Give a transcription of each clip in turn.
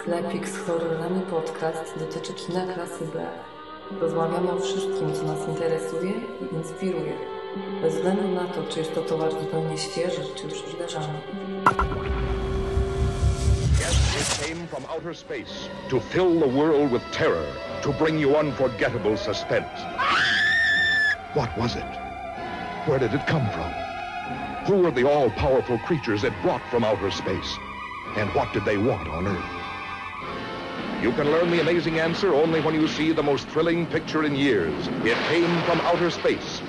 Sklepik z horrorami podcast dotyczy kina klasy B. Rozmawiamy o wszystkim, co nas interesuje i inspiruje. Bez względu na to, czy jest to towar zupełnie świeży, czy już it came from outer space to fill the world with terror, to bring you unforgettable suspense. What was it? Where did it come from? Who were the all-powerful creatures it brought from outer space? And what did they want on Earth? You can learn the amazing answer only when you see the most thrilling picture in years. It came from outer space.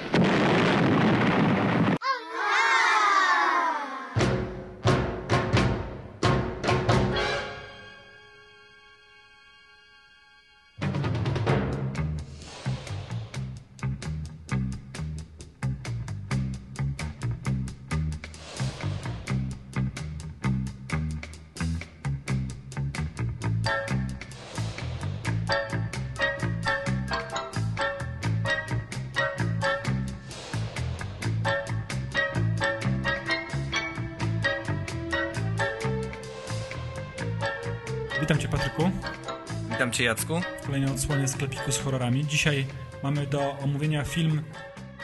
Cię Jacku. w kolejnej odsłonie sklepiku z horrorami. Dzisiaj mamy do omówienia film,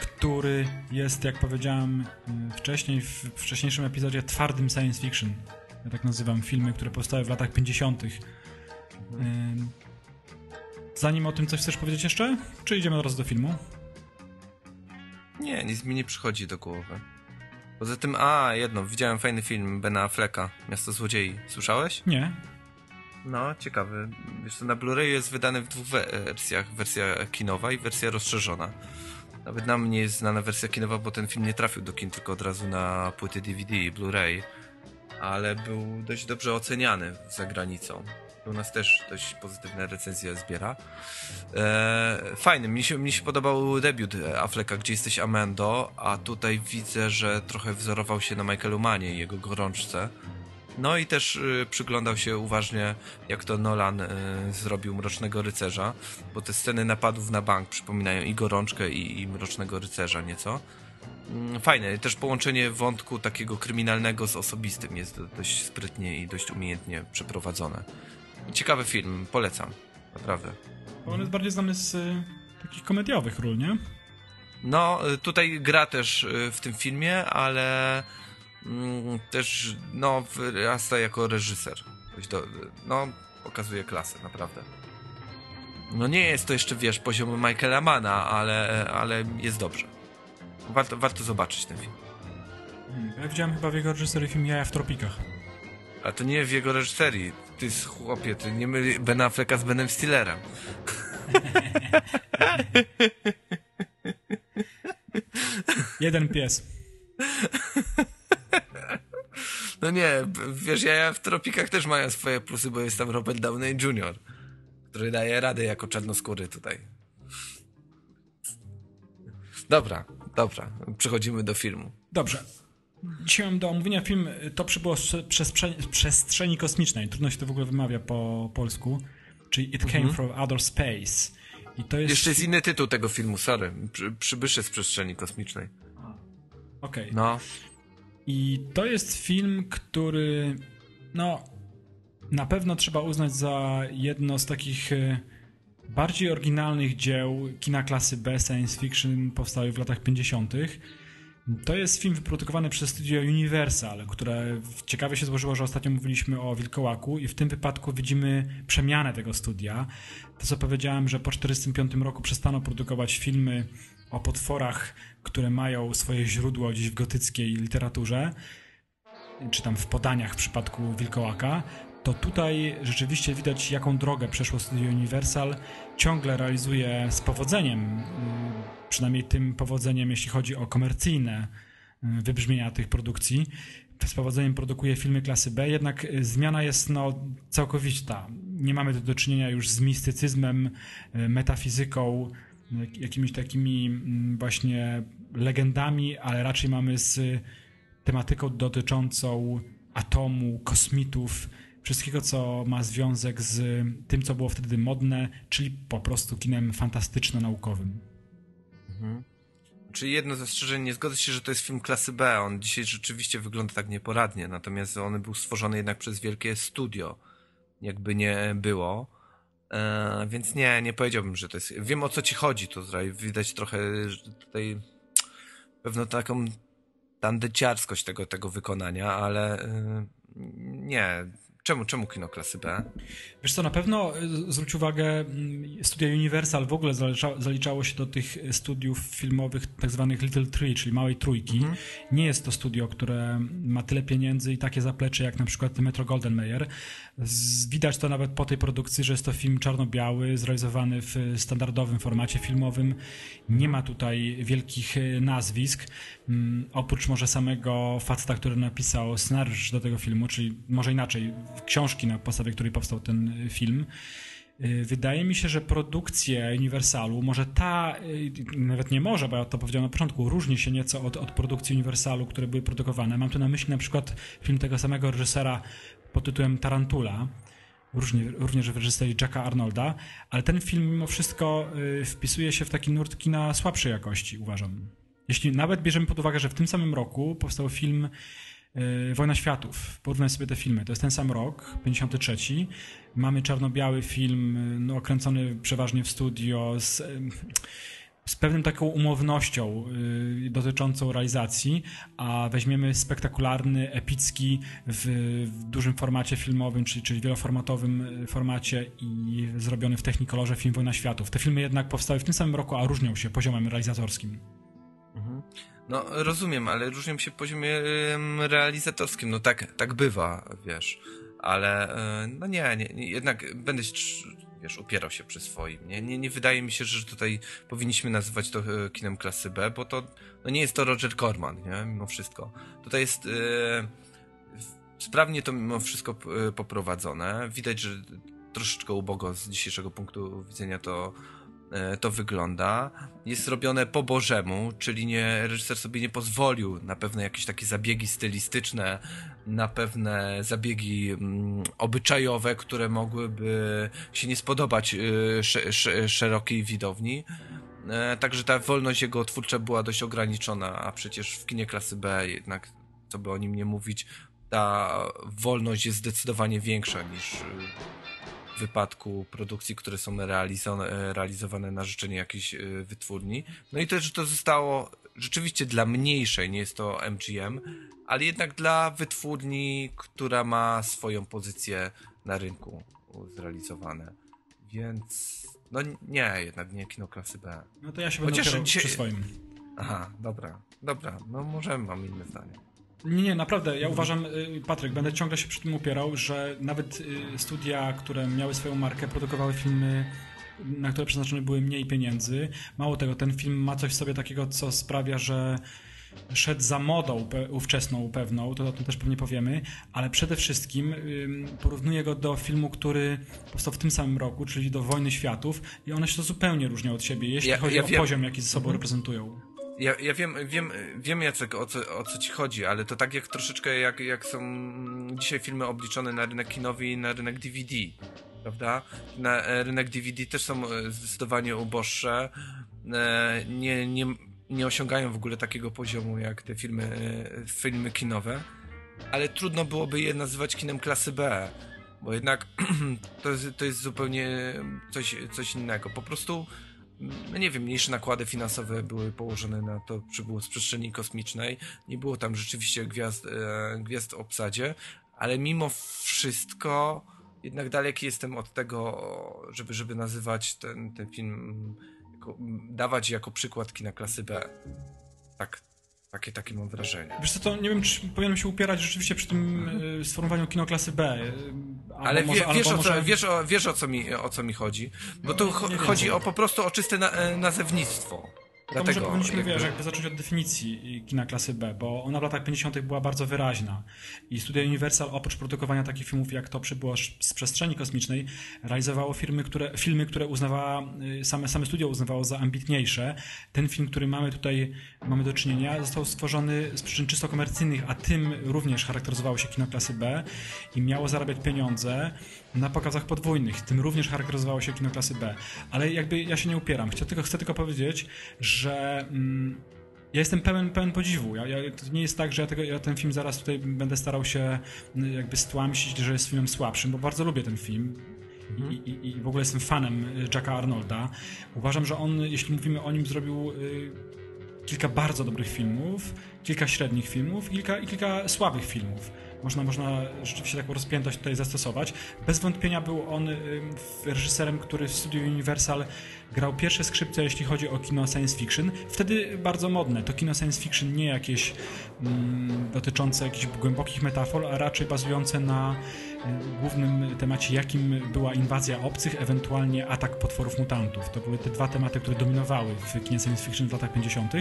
który jest, jak powiedziałem y, wcześniej, w wcześniejszym epizodzie, twardym science fiction. Ja tak nazywam filmy, które powstały w latach 50. Ym, Zanim o tym coś chcesz powiedzieć jeszcze? Czy idziemy teraz do filmu? Nie, nic mi nie przychodzi do głowy. Poza tym, a, jedno, widziałem fajny film Bena Afflecka, Miasto Złodziei. Słyszałeś? Nie. No, ciekawy. Wiesz co, na Blu-rayu jest wydany w dwóch wersjach. Wersja kinowa i wersja rozszerzona. Nawet nam nie jest znana wersja kinowa, bo ten film nie trafił do kin, tylko od razu na płyty DVD i Blu-ray. Ale był dość dobrze oceniany za granicą. U nas też dość pozytywne recenzje zbiera. E, fajny, mi się, mi się podobał debiut Afflecka, gdzie jesteś Amando, a tutaj widzę, że trochę wzorował się na Michaelu Manie i jego gorączce. No i też y, przyglądał się uważnie, jak to Nolan y, zrobił Mrocznego Rycerza, bo te sceny napadów na bank przypominają i Gorączkę, i, i Mrocznego Rycerza nieco. Mm, Fajne, też połączenie wątku takiego kryminalnego z osobistym jest do, dość sprytnie i dość umiejętnie przeprowadzone. Ciekawy film, polecam, naprawdę. Bo on jest bardziej znany z y, takich komediowych ról, nie? No, y, tutaj gra też w tym filmie, ale też, no, wyrasta jako reżyser. No, pokazuje klasę, naprawdę. No nie jest to jeszcze, wiesz, poziom Michaela Mana, ale, ale jest dobrze. Warto, warto zobaczyć ten film. Ja widziałem chyba w jego reżyserii film Jaja w tropikach. A to nie w jego reżyserii. Ty, jest chłopie, ty nie myli Ben Afflecka z Benem Stillerem. Jeden pies. No nie, wiesz, ja w Tropikach też mają swoje plusy, bo jest tam Robert Downey Jr., który daje radę jako czarnoskóry tutaj. Dobra, dobra, przechodzimy do filmu. Dobrze. Dzisiaj mam do omówienia film To przybyło z przestrzeni, przestrzeni kosmicznej. Trudno się to w ogóle wymawia po polsku. Czyli It Came from Outer Space. I to jest... Jeszcze jest inny tytuł tego filmu, sorry. Przy, przybysze z przestrzeni kosmicznej. Okej. No, I to jest film, który no na pewno trzeba uznać za jedno z takich e, bardziej oryginalnych dzieł kina klasy B science fiction powstały w latach 50. To jest film wyprodukowany przez studio Universal, które ciekawie się złożyło, że ostatnio mówiliśmy o Wilkołaku i w tym wypadku widzimy przemianę tego studia. To co powiedziałem, że po 1945 roku przestano produkować filmy o potworach, które mają swoje źródło gdzieś w gotyckiej literaturze, czy tam w podaniach w przypadku Wilkołaka, to tutaj rzeczywiście widać, jaką drogę przeszło studio Universal. Ciągle realizuje z powodzeniem, mm, przynajmniej tym powodzeniem, jeśli chodzi o komercyjne mm, wybrzmienia tych produkcji. Z powodzeniem produkuje filmy klasy B, jednak y, zmiana jest no, całkowita. Nie mamy tu do czynienia już z mistycyzmem, y, metafizyką, jakimiś takimi mm, właśnie legendami, ale raczej mamy z tematyką dotyczącą atomu, kosmitów, wszystkiego, co ma związek z tym, co było wtedy modne, czyli po prostu kinem fantastyczno-naukowym. Czyli jedno zastrzeżenie, nie zgodzę się, że to jest film klasy B. On dzisiaj rzeczywiście wygląda tak nieporadnie, natomiast on był stworzony jednak przez wielkie studio. jakby nie było. E, więc nie, nie powiedziałbym, że to jest. Wiem o co ci chodzi tutaj. Widać trochę tutaj pewną taką tandeciarskość tego, tego wykonania, ale e, nie. Czemu, czemu kino klasy B? Wiesz co, na pewno y, zwróć uwagę, mm, studia Universal w ogóle zalicza, zaliczało się do tych studiów filmowych tak zwanych Little Tree, czyli małej trójki. Mhm. Nie jest to studio, które ma tyle pieniędzy i takie zaplecze jak na przykład Metro Golden Mayer. Widać to nawet po tej produkcji, że jest to film czarno-biały, zrealizowany w standardowym formacie filmowym. Nie ma tutaj wielkich y, nazwisk, mm, oprócz może samego faceta, który napisał scenariusz do tego filmu, czyli może inaczej, książki na podstawie której powstał ten y, film. Y, Wydaje mi się, że produkcje Universalu, może ta, y, nawet nie może, bo ja to powiedziałem na początku, różni się nieco od, od produkcji Universalu, które były produkowane. Mam tu na myśli na przykład film tego samego reżysera pod tytułem Tarantula, różnie, również w reżyserii Jacka Arnolda, ale ten film mimo wszystko wpisuje się w taki nurt kina słabszej jakości, uważam. Jeśli nawet bierzemy pod uwagę, że w tym samym roku powstał film Wojna Światów. Porównaj sobie te filmy. To jest ten sam rok, 53. Mamy czarno-biały film, y, no, kręcony przeważnie w studio z, y, z pewną taką umownością y, dotyczącą realizacji, a weźmiemy spektakularny, epicki w, w dużym formacie filmowym, czyli, czyli wieloformatowym formacie i zrobiony w Technicolorze film Wojna Światów. Te filmy jednak powstały w tym samym roku, a różnią się poziomem realizatorskim. No, rozumiem, ale różnią się poziomie realizatorskim. No tak, tak bywa, wiesz. Ale y, no nie, nie, jednak będę się, wiesz, upierał się przy swoim. Nie, nie, nie wydaje mi się, że tutaj powinniśmy nazywać to y, kinem klasy B, bo to no nie jest to Roger Corman, nie? Mimo wszystko. Tutaj jest y, w- sprawnie to mimo wszystko poprowadzone. Widać, że troszeczkę ubogo z dzisiejszego punktu widzenia to e, to wygląda. Jest robione po bożemu, czyli nie, reżyser sobie nie pozwolił na pewne jakieś takie zabiegi stylistyczne, na pewne zabiegi mm, obyczajowe, które mogłyby się nie spodobać y, sze, sze, szerokiej widowni. E, Także ta wolność jego twórcza była dość ograniczona, a przecież w kinie klasy B jednak, co by o nim nie mówić, ta wolność jest zdecydowanie większa niż w wypadku produkcji, które są realizowane, realizowane na życzenie jakiejś y, wytwórni. No i też, że to zostało rzeczywiście dla mniejszej, nie jest to MGM, ale jednak dla wytwórni, która ma swoją pozycję na rynku zrealizowane. Więc no nie, jednak nie kino klasy B. No to ja się będę Chociaż dzisiaj- przy swoim. Aha, dobra, dobra, no możemy, mam inne zdanie. Nie, nie, naprawdę. Ja uważam, y, Patryk, będę ciągle się przy tym upierał, że nawet y, studia, które miały swoją markę, produkowały filmy, na które przeznaczone były mniej pieniędzy. Mało tego, ten film ma coś w sobie takiego, co sprawia, że szedł za modą ówczesną pewną, to o tym też pewnie powiemy, ale przede wszystkim porównuję go do filmu, który powstał w tym samym roku, czyli do Wojny Światów i one się zupełnie różnią od siebie, jeśli Ja- chodzi ja o wiem. poziom, jaki ze sobą reprezentują. Ja, ja wiem, wiem, wiem Jacek, o co, o co ci chodzi, ale to tak jak troszeczkę jak, jak są dzisiaj filmy obliczone na rynek kinowy i na rynek DVD, prawda? Na e, rynek DVD też są e, zdecydowanie uboższe, e, nie, nie, nie osiągają w ogóle takiego poziomu jak te filmy, filmy kinowe, ale trudno byłoby je nazywać kinem klasy B, bo jednak to jest, to jest zupełnie coś, coś innego. Po prostu nie wiem, mniejsze nakłady finansowe były położone na to, że było z przestrzeni kosmicznej. Nie było tam rzeczywiście gwiazd, e, gwiazd w obsadzie, ale mimo wszystko jednak daleki jestem od tego, żeby, żeby nazywać ten, ten film, jako, dawać jako przykład kina klasy B. Tak, takie, takie mam wrażenie. Wiesz co, to nie wiem, czy powinienem się upierać rzeczywiście przy tym y, sformułowaniu kino klasy B. y, albo Ale może- wie, albo wiesz, o co, może- wiesz, o, wiesz o, co mi, o co mi chodzi? Bo tu cho- nie wiem. chodzi o po prostu o czyste na, nazewnictwo. To może Dlatego powinniśmy, jakby- wiesz, jakby zacząć od definicji kina klasy B, bo ona w latach 50. była bardzo wyraźna. I studia Universal, oprócz produkowania takich filmów jak To przybyło z przestrzeni kosmicznej, realizowało filmy, które, filmy, które uznawała, y, same, same studio uznawało za ambitniejsze. Ten film, który mamy tutaj, mamy do czynienia, został stworzony z przyczyn czysto komercyjnych, a tym również charakteryzowało się kino klasy B i miało zarabiać pieniądze na pokazach podwójnych. Tym również charakteryzowało się kino klasy B. Ale jakby ja się nie upieram. Chcę tylko, chcę tylko powiedzieć, że mm, ja jestem pełen, pełen podziwu. Ja, ja, to nie jest tak, że ja, tego, ja ten film zaraz tutaj będę starał się y, jakby stłamsić, że jest filmem słabszym, bo bardzo lubię ten film. I, i, I w ogóle jestem fanem Jacka Arnolda. Uważam, że on, jeśli mówimy o nim, zrobił y, kilka bardzo dobrych filmów, kilka średnich filmów i kilka, i kilka słabych filmów można, można rzeczywiście taką rozpiętość tutaj zastosować. Bez wątpienia był on reżyserem, który w studiu Universal grał pierwsze skrzypce, jeśli chodzi o kino science fiction. Wtedy bardzo modne. To kino science fiction nie jakieś mm, dotyczące jakichś głębokich metafor, a raczej bazujące na y, głównym temacie, jakim była inwazja obcych, ewentualnie atak potworów mutantów. To były te dwa tematy, które dominowały w kinie science fiction w latach 50.,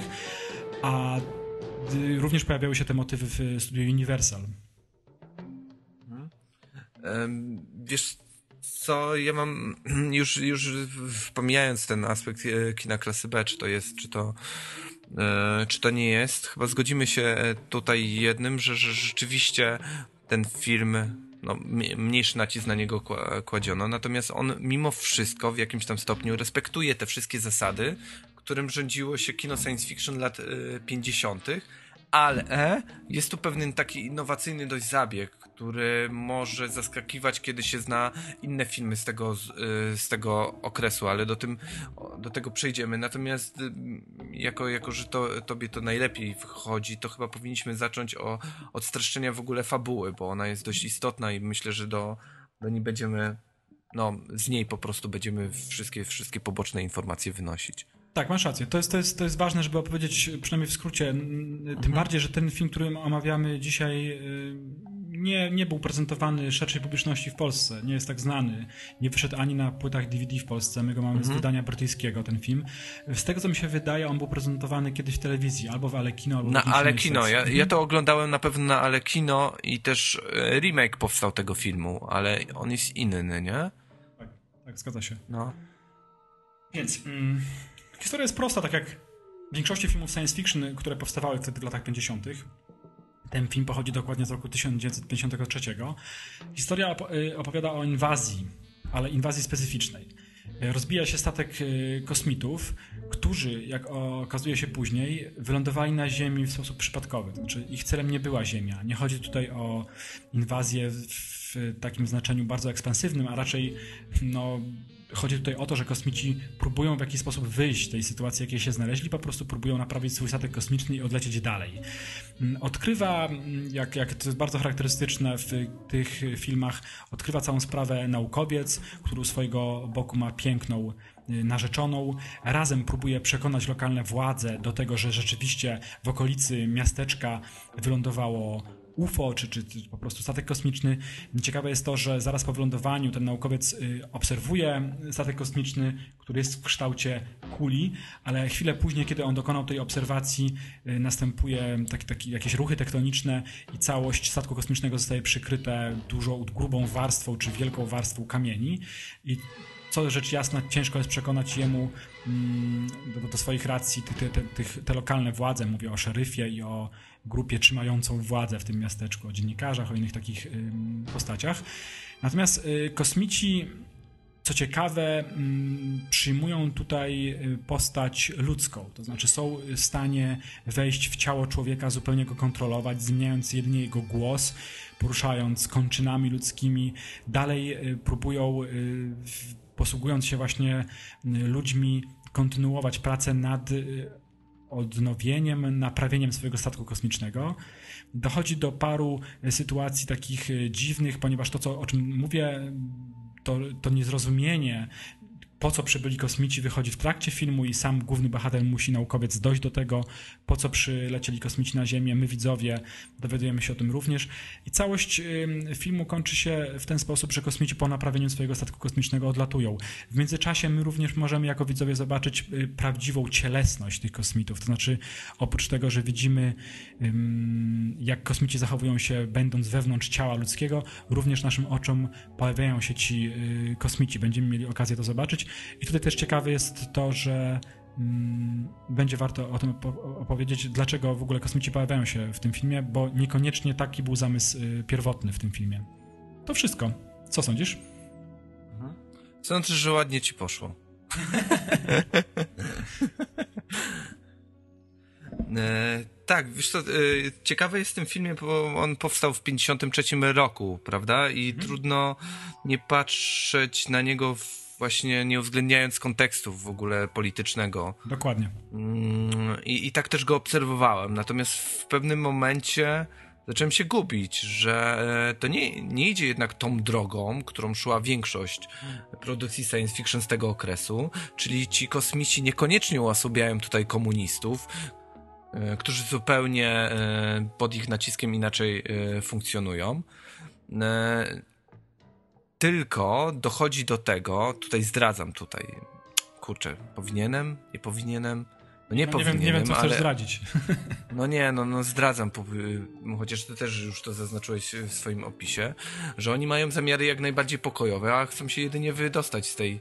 a y, również pojawiały się te motywy w studiu Universal. Wiesz co, ja mam już, już pomijając ten aspekt e, kina klasy B, czy to jest, czy to e, czy to nie jest, chyba zgodzimy się tutaj jednym, że, że rzeczywiście ten film no, mniejszy nacisk na niego kładziono, natomiast on mimo wszystko w jakimś tam stopniu respektuje te wszystkie zasady, którym rządziło się kino science fiction lat 50., e, ale jest tu pewien taki innowacyjny dość zabieg, który może zaskakiwać, kiedy się zna inne filmy z tego, z tego okresu, ale do, tym, do tego przejdziemy. Natomiast y, jako, jako że to, tobie to najlepiej wchodzi, to chyba powinniśmy zacząć o, od streszczenia w ogóle fabuły, bo ona jest dość istotna i myślę, że do, do niej będziemy, no z niej po prostu będziemy wszystkie, wszystkie poboczne informacje wynosić. Tak, masz rację. To jest, to, jest, to jest ważne, żeby opowiedzieć przynajmniej w skrócie. Tym mhm. bardziej, że ten film, który omawiamy dzisiaj, y, nie, nie był prezentowany szerszej publiczności w Polsce. Nie jest tak znany. Nie wyszedł ani na płytach DVD w Polsce. My go mamy mhm. z wydania brytyjskiego, ten film. Z tego, co mi się wydaje, on był prezentowany kiedyś w telewizji, albo w Alekino, albo Na Alekino. Ja, ja to oglądałem na pewno na Alekino i też e, remake powstał tego filmu, ale on jest inny, nie? Tak, tak zgadza się. No. Więc... Mm, Historia jest prosta, tak jak w większości filmów science fiction, które powstawały wtedy w latach 50. Ten film pochodzi dokładnie z roku 1953. Historia y, opowiada o inwazji, ale inwazji specyficznej. Rozbija się statek y, kosmitów, którzy, jak okazuje się później, wylądowali na Ziemi w sposób przypadkowy. Znaczy, ich celem nie była Ziemia. Nie chodzi tutaj o inwazję w takim znaczeniu bardzo ekspansywnym, a raczej no, chodzi tutaj o to, że kosmici próbują w jakiś sposób wyjść z tej sytuacji, jakiej się znaleźli, po prostu próbują naprawić swój statek kosmiczny i odlecieć dalej. Mm, odkrywa, mm, jak, jak to jest bardzo charakterystyczne w tych filmach, odkrywa całą sprawę naukowiec, który u swojego boku ma piękną y, narzeczoną. Razem próbuje przekonać lokalne władze do tego, że rzeczywiście w okolicy miasteczka wylądowało UFO, czy, czy, po prostu statek kosmiczny. Ciekawe jest to, że zaraz po wylądowaniu ten naukowiec y, obserwuje statek kosmiczny, który jest w kształcie kuli, ale chwilę później, kiedy on dokonał tej obserwacji, y, następuje taki, taki, jakieś ruchy tektoniczne i całość statku kosmicznego zostaje przykryte dużą, grubą warstwą, czy wielką warstwą kamieni. I co rzecz jasna, ciężko jest przekonać jemu mm, do, do, swoich racji te, te, te, lokalne władze, mówię o szeryfie i o grupie trzymającą władzę w tym miasteczku, o dziennikarzach, o innych takich postaciach. Natomiast y, kosmici, co ciekawe, przyjmują tutaj y, postać ludzką, to znaczy są w stanie wejść w ciało człowieka, zupełnie go kontrolować, zmieniając jedynie jego głos, poruszając kończynami ludzkimi. Dalej y, próbują, posługując się właśnie ludźmi, kontynuować pracę nad odnowieniem, naprawieniem swojego statku kosmicznego. Dochodzi do paru sytuacji takich e, dziwnych, ponieważ to, co, o czym mówię, to, to niezrozumienie po co przybyli kosmici wychodzi w trakcie filmu i sam główny bohater musi naukowiec dojść do tego, po co przylecieli kosmici na Ziemię. My widzowie dowiadujemy się o tym również. I całość filmu kończy się w ten sposób, że kosmici po naprawieniu swojego statku kosmicznego odlatują. W międzyczasie my również możemy jako widzowie zobaczyć y, prawdziwą cielesność tych kosmitów. To znaczy oprócz tego, że widzimy jak kosmici zachowują się będąc wewnątrz ciała ludzkiego, również naszym oczom pojawiają się ci y, kosmici. Będziemy mieli okazję to zobaczyć. I tutaj też ciekawe jest to, że mm, będzie warto o tym opowiedzieć, dlaczego w ogóle kosmici pojawiają się w tym filmie, bo niekoniecznie taki był zamysł y, pierwotny w tym filmie. To wszystko. Co sądzisz? Mhm. Sądzę, że ładnie ci poszło. E, tak, wiesz co, e, ciekawe jest w tym filmie, bo on powstał w 53 roku, prawda? I mhm. trudno nie patrzeć na niego w, właśnie nie uwzględniając kontekstu w ogóle politycznego. Dokładnie. Mm, I, I tak też go obserwowałem. Natomiast w pewnym momencie zacząłem się gubić, że e, to nie, nie idzie jednak tą drogą, którą szła większość produkcji science fiction z tego okresu, czyli ci kosmici niekoniecznie uosabiają tutaj komunistów, e, którzy zupełnie e, pod ich naciskiem inaczej funkcjonują. Tylko dochodzi do tego, tutaj zdradzam tutaj, kurczę, powinienem, nie powinienem, no nie no powinienem, nie wiem, nie wiem co ale... chcesz zdradzić. No nie, no, no zdradzam, chociaż ty też już to zaznaczyłeś w swoim opisie, że oni mają zamiary jak najbardziej pokojowe, a chcą się jedynie wydostać z tej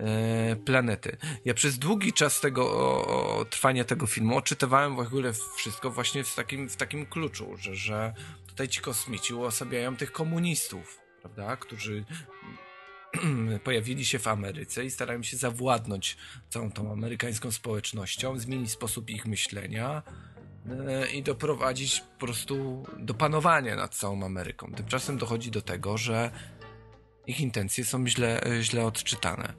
e, planety. Ja przez długi czas tego o, o, trwania tego filmu odczytywałem w ogóle wszystko właśnie w takim, w takim kluczu, że, że tutaj ci kosmici uosabiają tych komunistów, prawda, którzy pojawili się w Ameryce i starają się zawładnąć całą tą amerykańską społecznością, zmienić sposób ich myślenia e, i doprowadzić po prostu do panowania nad całą Ameryką. Tymczasem dochodzi do tego, że ich intencje są źle, źle odczytane.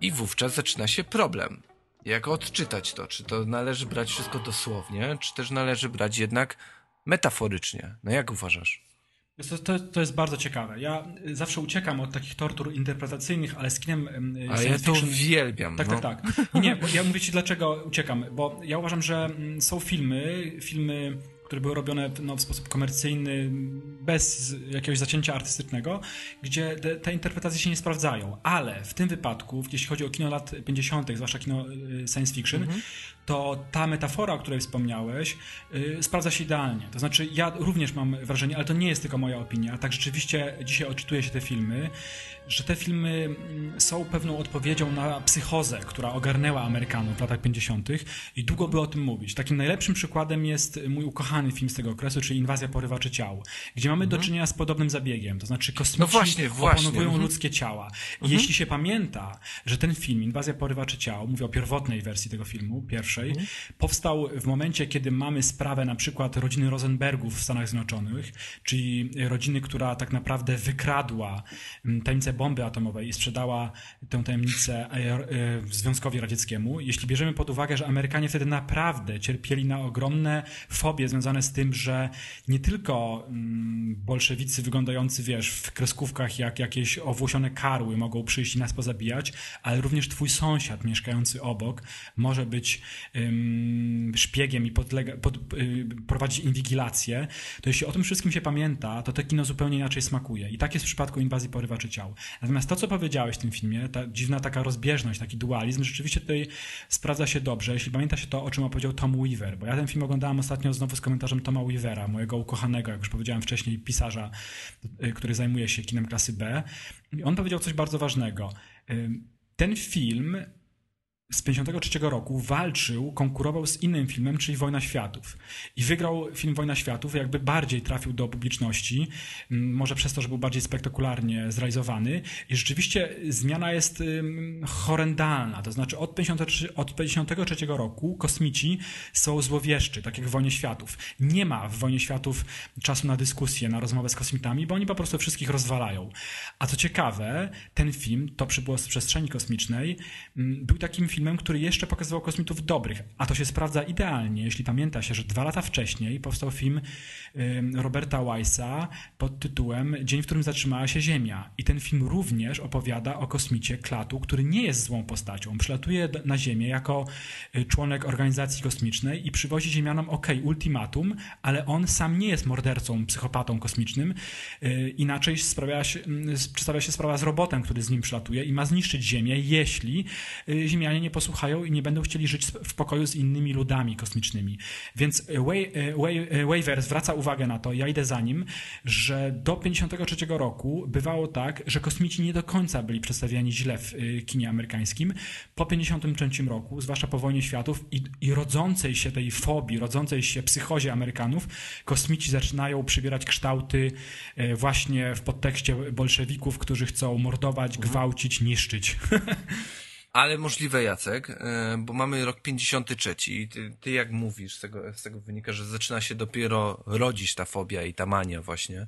I wówczas zaczyna się problem. Jak odczytać to? Czy to należy brać wszystko dosłownie, czy też należy brać jednak metaforycznie? No jak uważasz? To, to, to, jest bardzo ciekawe. Ja zawsze uciekam od takich tortur interpretacyjnych, ale z kinem A ja to uwielbiam. Tak, no. tak, tak. Nie, bo ja mówię ci dlaczego uciekam, bo ja uważam, że mm, są filmy, filmy które były robione no, w sposób komercyjny, bez jakiegoś zacięcia artystycznego, gdzie te, te, interpretacje się nie sprawdzają. Ale w tym wypadku, jeśli chodzi o kino lat 50., zwłaszcza kino y, science fiction, mhm. To ta metafora, o której wspomniałeś, yy, sprawdza się idealnie. To znaczy, ja również mam wrażenie, ale to nie jest tylko moja opinia, tak rzeczywiście dzisiaj odczytuje się te filmy, że te filmy mm, są pewną odpowiedzią na psychozę, która ogarnęła Amerykanów w latach 50. i długo by o tym mówić. Takim najlepszym przykładem jest mój ukochany film z tego okresu, czyli Inwazja porywaczy ciał, gdzie mamy mhm. do czynienia z podobnym zabiegiem, to znaczy kosmici no właśnie, właśnie. opanowują mhm. ludzkie ciała. Mhm. Jeśli się pamięta, że ten film, Inwazja porywaczy ciał, mówię o pierwotnej wersji tego filmu, pierwszej, mhm. powstał w momencie, kiedy mamy sprawę na przykład rodziny Rosenbergów w Stanach Zjednoczonych, czyli rodziny, która tak naprawdę wykradła mm, tajemnicę bomby atomowej i sprzedała tę tajemnicę e, e, Związkowi Radzieckiemu, jeśli bierzemy pod uwagę, że Amerykanie wtedy naprawdę cierpieli na ogromne fobie związane z tym, że nie tylko mm, bolszewicy wyglądający, wiesz, w kreskówkach jak jakieś owłosione karły mogą przyjść i nas pozabijać, ale również twój sąsiad mieszkający obok może być szpiegiem i podlega, pod, y, prowadzić inwigilację, to jeśli o tym wszystkim się pamięta, to to kino zupełnie inaczej smakuje. I tak jest w przypadku inwazji porywaczy ciał. Natomiast to, co powiedziałeś w tym filmie, ta dziwna taka rozbieżność, taki dualizm, rzeczywiście tutaj sprawdza się dobrze, jeśli pamięta się to, o czym opowiedział Tom Weaver, bo ja ten film oglądałem ostatnio znowu z komentarzem Toma Weavera, mojego ukochanego, jak już powiedziałem wcześniej, pisarza, y, który zajmuje się kinem klasy B. I on powiedział coś bardzo ważnego. Ten film z 53 roku walczył, konkurował z innym filmem, czyli Wojna Światów. I wygrał film Wojna Światów, jakby bardziej trafił do publiczności, może przez to, że był bardziej spektakularnie zrealizowany. I rzeczywiście zmiana jest horrendalna. To znaczy od 53, od 53 roku kosmici są złowieszczy, tak jak w Wojnie Światów. Nie ma w Wojnie Światów czasu na dyskusję, na rozmowę z kosmitami, bo oni po prostu wszystkich rozwalają. A co ciekawe, ten film, to przybyło z przestrzeni kosmicznej, był takim filmem, który jeszcze pokazywał kosmitów dobrych, a to się sprawdza idealnie, jeśli pamięta się, że dwa lata wcześniej powstał film Roberta Weissa pod tytułem Dzień, w którym zatrzymała się Ziemia. I ten film również opowiada o kosmicie Klatu, który nie jest złą postacią. Przylatuje na Ziemię jako y, członek organizacji kosmicznej i przywozi Ziemianom, ok, ultimatum, ale on sam nie jest mordercą, psychopatą kosmicznym. Y, inaczej się, przedstawia się sprawa z robotem, który z nim przylatuje i ma zniszczyć Ziemię, jeśli y, Ziemianie nie posłuchają i nie będą chcieli żyć w pokoju z innymi ludami kosmicznymi. Więc Waver zwraca uwagę na to, ja idę za nim, że do 53 roku bywało tak, że kosmici nie do końca byli przedstawiani źle w kinie amerykańskim. Po 53 roku, zwłaszcza po wojnie światów i, i rodzącej się tej fobii, rodzącej się psychozie Amerykanów, kosmici zaczynają przybierać kształty właśnie w podtekście bolszewików, którzy chcą mordować, gwałcić, niszczyć. Ale możliwe, Jacek, e, bo mamy rok 53 i ty, ty jak mówisz, z tego, z tego wynika, że zaczyna się dopiero rodzić ta fobia i ta mania właśnie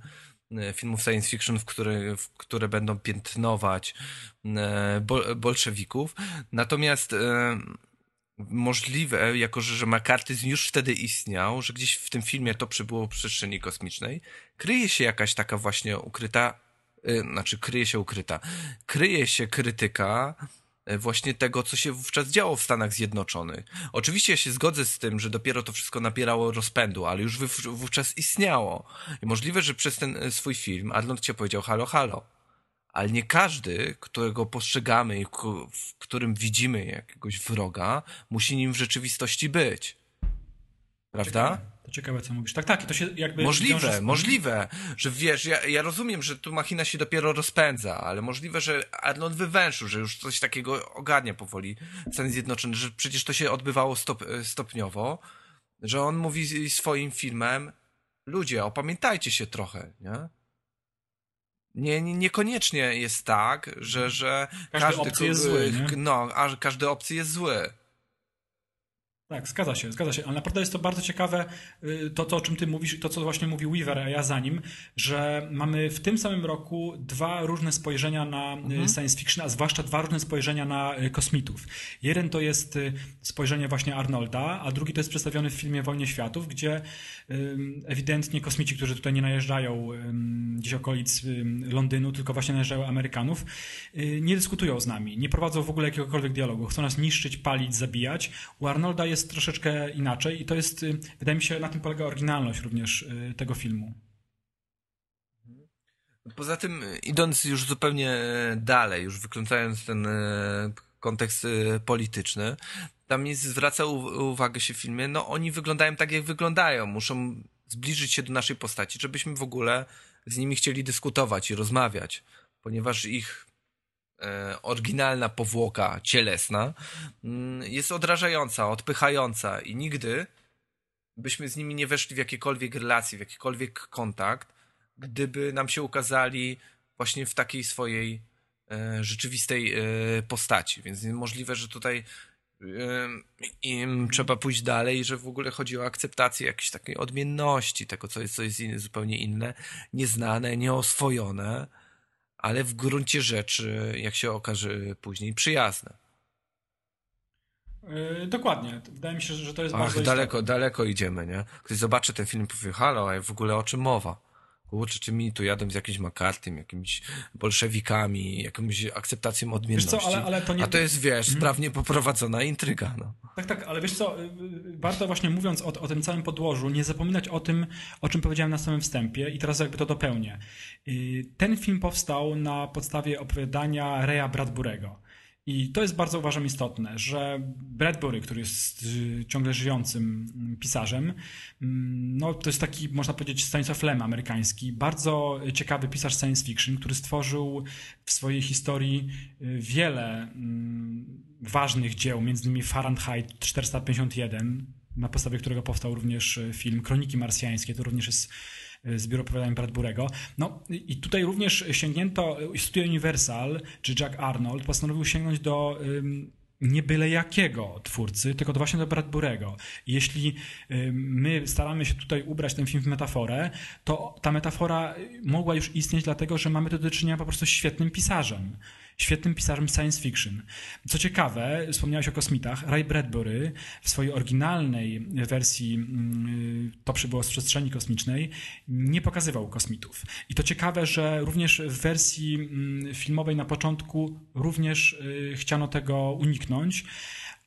e, filmów science fiction, w które, w które będą piętnować e, bol, bolszewików. Natomiast możliwe, jako że, że makartyzm już wtedy istniał, że gdzieś w tym filmie to przybyło w przestrzeni kosmicznej, kryje się jakaś taka właśnie ukryta, znaczy kryje się ukryta, kryje się krytyka właśnie tego, co się wówczas działo w Stanach Zjednoczonych. Oczywiście ja się zgodzę z tym, że dopiero to wszystko nabierało rozpędu, ale już wówczas istniało. I możliwe, że przez ten e, swój film Arnold cię powiedział halo, halo. Ale nie każdy, którego postrzegamy i w którym widzimy jakiegoś wroga, musi nim w rzeczywistości być. Prawda? To ciekawe, co mówisz. Tak, tak, to się jakby... Możliwe, możliwe, że wiesz, ja, ja rozumiem, że tu machina się dopiero rozpędza, ale możliwe, że Arnold wywęszył, że już coś takiego ogarnia powoli Stany Zjednoczone, że przecież to się odbywało stop, stopniowo, że on mówi swoim filmem, ludzie, opamiętajcie się trochę, nie? Nie, nie, niekoniecznie jest tak, że, że każdy, każdy opcji jest zły, nie? no, a każdy opcji jest zły. Tak, zgadza się, zgadza się. Ale naprawdę jest to bardzo ciekawe, y, to, to o czym ty mówisz to, co właśnie mówił Weaver, a ja za nim, że mamy w tym samym roku dwa różne spojrzenia na y, mhm. science fiction, a zwłaszcza dwa różne spojrzenia na y, kosmitów. Jeden to jest spojrzenie właśnie Arnolda, a drugi to jest przedstawiony w filmie Wojnie Światów, gdzie ewidentnie kosmici, którzy tutaj nie najeżdżają gdzieś okolic Londynu, tylko właśnie najeżdżają Amerykanów, nie dyskutują z nami, nie prowadzą w ogóle jakiegokolwiek dialogu, chcą nas niszczyć, palić, zabijać. U Arnolda jest jest troszeczkę inaczej i to jest, y, wydaje mi się, na tym polega oryginalność również y, tego filmu. Poza tym, idąc już zupełnie dalej, już wykluczając ten kontekst polityczny, tam jest, zwraca uwagę się w filmie, no oni wyglądają tak, jak wyglądają, muszą zbliżyć się do naszej postaci, żebyśmy w ogóle z nimi chcieli dyskutować i rozmawiać, ponieważ ich oryginalna powłoka cielesna mm, jest odrażająca, odpychająca i nigdy byśmy z nimi nie weszli w jakiekolwiek relacje, w jakikolwiek kontakt, gdyby nam się ukazali właśnie w takiej swojej e, rzeczywistej e, postaci. Więc możliwe, że tutaj e, im trzeba pójść dalej, że w ogóle chodzi o akceptację jakiejś takiej odmienności, tego, co jest, co jest inne, zupełnie inne, nieznane, nieoswojone ale w gruncie rzeczy, jak się okaże później, przyjazne. Yy, dokładnie. Wydaje mi się, że to jest Ach, bardzo daleko, istotne. daleko idziemy, nie? Ktoś zobaczy ten film i powie, halo, a w ogóle o czym mowa? Kurczę, czy mi tu jadą z jakimś makartym, jakimiś bolszewikami, jakąś akceptacją odmienności. Co, ale, ale to nie... A to jest, wiesz, hmm. sprawnie poprowadzona intryga. No. Tak, tak, ale wiesz co, y, y, warto właśnie mówiąc o, o tym całym podłożu, nie zapominać o tym, o czym powiedziałem na samym wstępie i teraz jakby to dopełnię. Y, ten film powstał na podstawie opowiadania Reya Bradburego. I to jest bardzo uważam istotne, że Bradbury, który jest y, ciągle żyjącym mm, pisarzem, mm, no to jest taki, można powiedzieć, Stanisław Lem amerykański, bardzo ciekawy pisarz science fiction, który stworzył w swojej historii y, wiele mm, ważnych dzieł, między innymi Fahrenheit 451, na podstawie którego powstał również y, film Kroniki Marsjańskie, to również jest zbiór opowiadań Bradburego. No i tutaj również sięgnięto, Studio Universal, czy Jack Arnold postanowił sięgnąć do nie byle jakiego twórcy, tylko to właśnie do Bradburego. Jeśli my staramy się tutaj ubrać ten film w metaforę, to ta metafora mogła już istnieć dlatego, że mamy do czynienia po prostu z świetnym pisarzem świetnym pisarzem science fiction. Co ciekawe, wspomniałeś o kosmitach, Ray Bradbury w swojej oryginalnej wersji mm, To przybyło z przestrzeni kosmicznej nie pokazywał kosmitów. I to ciekawe, że również w wersji mm, filmowej na początku również y, chciano tego uniknąć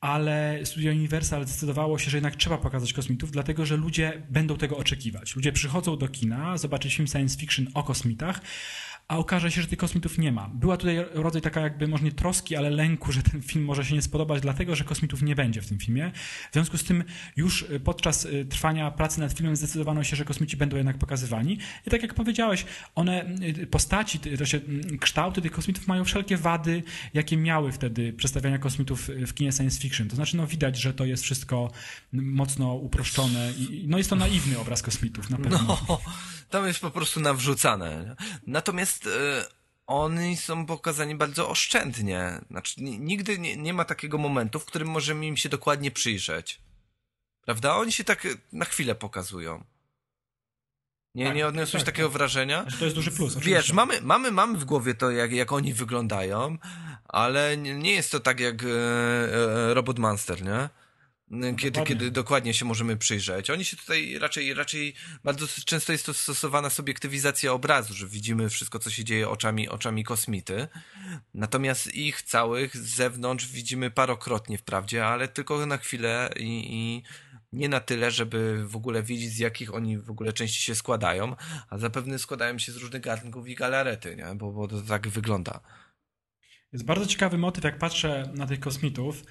ale Studio Universal zdecydowało się, że jednak trzeba pokazać kosmitów, dlatego że ludzie będą tego oczekiwać. Ludzie przychodzą do kina, zobaczyć film science fiction o kosmitach, a okaże się, że tych kosmitów nie ma. Była tutaj rodzaj taka jakby może nie troski, ale lęku, że ten film może się nie spodobać, dlatego że kosmitów nie będzie w tym filmie. W związku z tym już y, podczas y, trwania pracy nad filmem zdecydowano się, że kosmici będą jednak pokazywani. I tak jak powiedziałeś, one, y, postaci, to się, mm, kształty tych kosmitów mają wszelkie wady, jakie miały wtedy przedstawiania kosmitów w kinie science fiction. To znaczy, no widać, że to jest wszystko mocno uproszczone i no jest to naiwny obraz kosmitów, na pewno. No, tam jest po prostu nawrzucane. Natomiast e, oni są pokazani bardzo oszczędnie. Znaczy, nigdy nie, nie ma takiego momentu, w którym możemy im się dokładnie przyjrzeć. Prawda? Oni się tak na chwilę pokazują. Nie, tak, nie odniosłeś tak, takiego tak. wrażenia? Znaczy, to jest duży plus. Wiesz, mamy, mamy, mamy w głowie to, jak, jak oni wyglądają, ale nie jest to tak jak e, e, Robot Monster, nie? Kiedy, kiedy dokładnie się możemy przyjrzeć. Oni się tutaj raczej, raczej bardzo często jest to stosowana subiektywizacja obrazu, że widzimy wszystko, co się dzieje oczami, oczami kosmity. Natomiast ich całych z zewnątrz widzimy parokrotnie wprawdzie, ale tylko na chwilę i, i nie na tyle, żeby w ogóle wiedzieć, z jakich oni w ogóle części się składają, a zapewne składają się z różnych gatunków i galarety, nie? Bo, bo to tak wygląda. Jest bardzo ciekawy motyw, jak patrzę na tych kosmitów,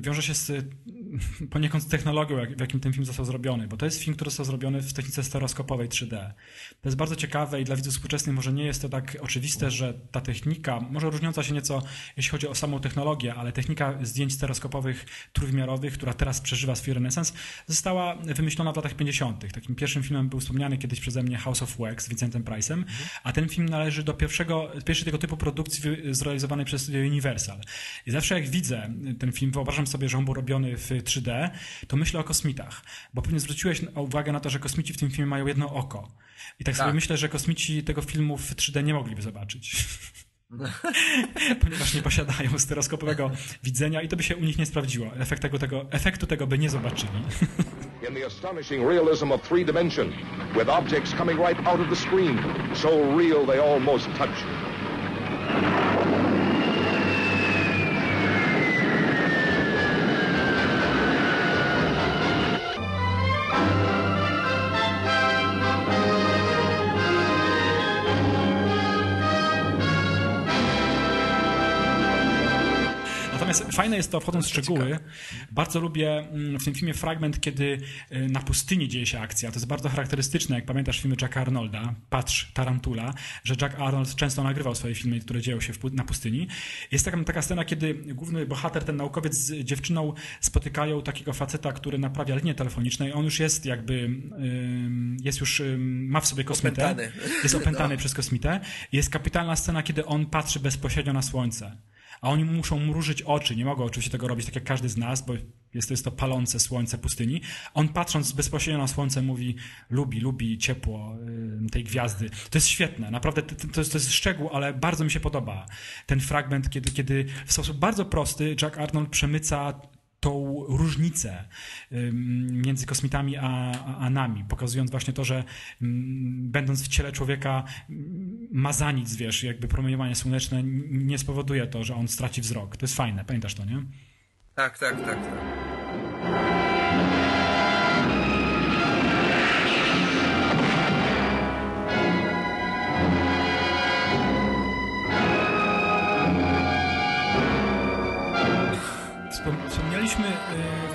wiąże się z, poniekąd z technologią, w jakim ten film został zrobiony, bo to jest film, który został zrobiony w technice stereoskopowej 3D. To jest bardzo ciekawe i dla widzów współczesnych może nie jest to tak oczywiste, że ta technika, może różniąca się nieco, jeśli chodzi o samą technologię, ale technika zdjęć stereoskopowych trójwymiarowych, która teraz przeżywa swój renesans, została wymyślona w latach 50. Takim pierwszym filmem był wspomniany kiedyś przeze mnie House of Wax z Vincentem Price'em, a ten film należy do pierwszego, pierwszej tego typu produkcji zrealizowanej przez Universal. I zawsze jak widzę ten film, film, wyobrażam sobie, że on był robiony w 3D, to myślę o kosmitach. Bo pewnie zwróciłeś uwagę na to, że kosmici w tym filmie mają jedno oko. I tak, tak. sobie myślę, że kosmici tego filmu w 3D nie mogliby zobaczyć. Ponieważ nie posiadają stereoskopowego widzenia i to by się u nich nie sprawdziło. Efekt tego, tego, efektu tego by nie zobaczyli. In the astonishing realism of three dimension, with objects coming right out of the screen, so real they almost touch you. Natomiast fajne jest to, wchodząc w szczegóły, ciekawe. bardzo lubię mm, w tym filmie fragment, kiedy y, na pustyni dzieje się akcja. To jest bardzo charakterystyczne, jak pamiętasz filmy Jacka Arnolda, Patrz, Tarantula, że Jack Arnold często nagrywał swoje filmy, które dzieją się na pustyni. Jest taka, taka scena, kiedy główny bohater, ten naukowiec z dziewczyną spotykają takiego faceta, który naprawia linie telefoniczne i on już jest jakby, jest już, ma w sobie kosmitę. Opętany. Jest opętany no. przez kosmitę. Jest kapitalna scena, kiedy on patrzy bezpośrednio na słońce a oni muszą mrużyć oczy. Nie mogą oczywiście tego robić tak jak każdy z nas, bo jest to, jest to palące słońce pustyni. On patrząc bezpośrednio na słońce mówi, lubi, lubi ciepło tej gwiazdy. To jest świetne, naprawdę to, jest, to jest szczegół, ale bardzo mi się podoba ten fragment, kiedy, kiedy w sposób bardzo prosty Jack Arnold przemyca tą różnicę między kosmitami a, a, nami, pokazując właśnie to, że będąc w ciele człowieka ma za nic, wiesz, jakby promieniowanie słoneczne nie spowoduje to, że on straci wzrok. To jest fajne, pamiętasz to, nie? Tak, tak, tak. tak.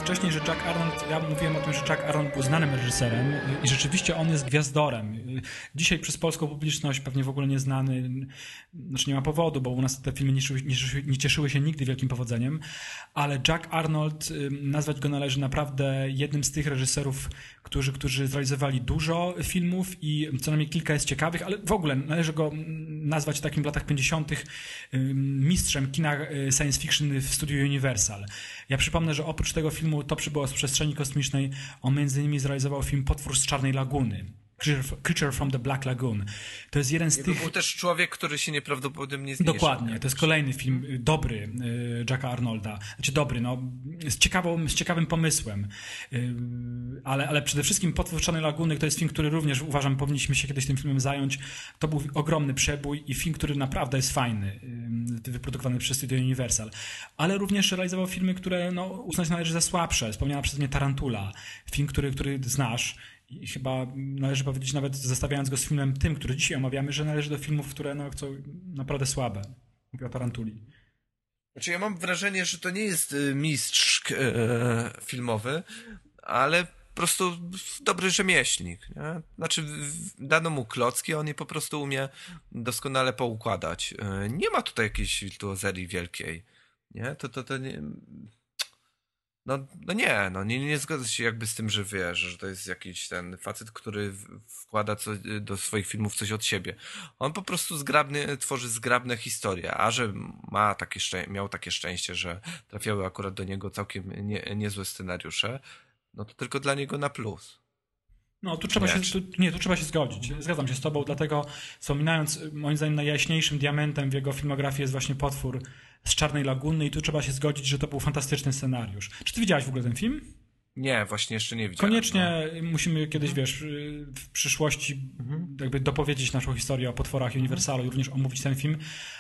Wcześniej, że Jack Arnold, ja mówiłem o tym, że Jack Arnold był znanym reżyserem i rzeczywiście on jest gwiazdorem. Y, dzisiaj przez polską publiczność pewnie w ogóle nieznany, znaczy nie ma powodu, bo u nas te filmy nie, nie, nie cieszyły się nigdy wielkim powodzeniem, ale Jack Arnold, nazwać go należy naprawdę jednym z tych reżyserów, którzy, którzy zrealizowali dużo filmów i co najmniej kilka jest ciekawych, ale w ogóle należy go nazwać takim w latach 50. mistrzem kina science fiction w studiu Universal. Ja przypomnę, że oprócz tego filmu To przybyło z przestrzeni kosmicznej, on między innymi zrealizował film Potwór z Czarnej Laguny. Creature from the Black Lagoon. To jest jeden z Jego tych... był też człowiek, który się nieprawdopodobnie zmniejszył. Dokładnie, to jest kolejny film y, dobry y, Jacka Arnolda. Znaczy dobry, no, z, ciekawą, z ciekawym pomysłem. Y, ale, ale przede wszystkim Potwór Czarnej Laguny to jest film, który również uważam, powinniśmy się kiedyś tym filmem zająć. To był ogromny przebój i film, który naprawdę jest fajny, wyprodukowany przez Studio Universal. Ale również realizował filmy, które no, uznać należy za słabsze. Wspomniana przez mnie Tarantula. Film, który, który znasz i chyba należy powiedzieć, nawet zestawiając go z filmem tym, który dzisiaj omawiamy, że należy do filmów, które no, są naprawdę słabe. Mówię o Tarantuli. Znaczy ja mam wrażenie, że to nie jest y, mistrz e, filmowy, ale po prostu dobry rzemieślnik. Nie? Znaczy dano mu klocki, on je po prostu umie doskonale poukładać. E, nie ma tutaj jakiejś wirtuozerii wielkiej. Nie? To, to, to nie No, no nie, no nie, nie zgodzę się jakby z tym, że wiesz, że to jest jakiś ten facet, który wkłada co, do swoich filmów coś od siebie. On po prostu zgrabny, tworzy zgrabne historie, a że ma takie miał takie szczęście, że trafiały akurat do niego całkiem nie, niezłe scenariusze, no to tylko dla niego na plus. No, tu trzeba, Nie, się, tu, nie, tu trzeba się zgodzić. Zgadzam się z tobą, dlatego wspominając, moim zdaniem najjaśniejszym diamentem w jego filmografii jest właśnie Potwór z Czarnej Laguny i tu trzeba się zgodzić, że to był fantastyczny scenariusz. Czy ty widziałeś w ogóle ten film? Nie, właśnie jeszcze nie widziałem. Koniecznie musimy kiedyś, wiesz, y, w przyszłości jakby dopowiedzieć naszą historię o potworach Universalu i również omówić ten film,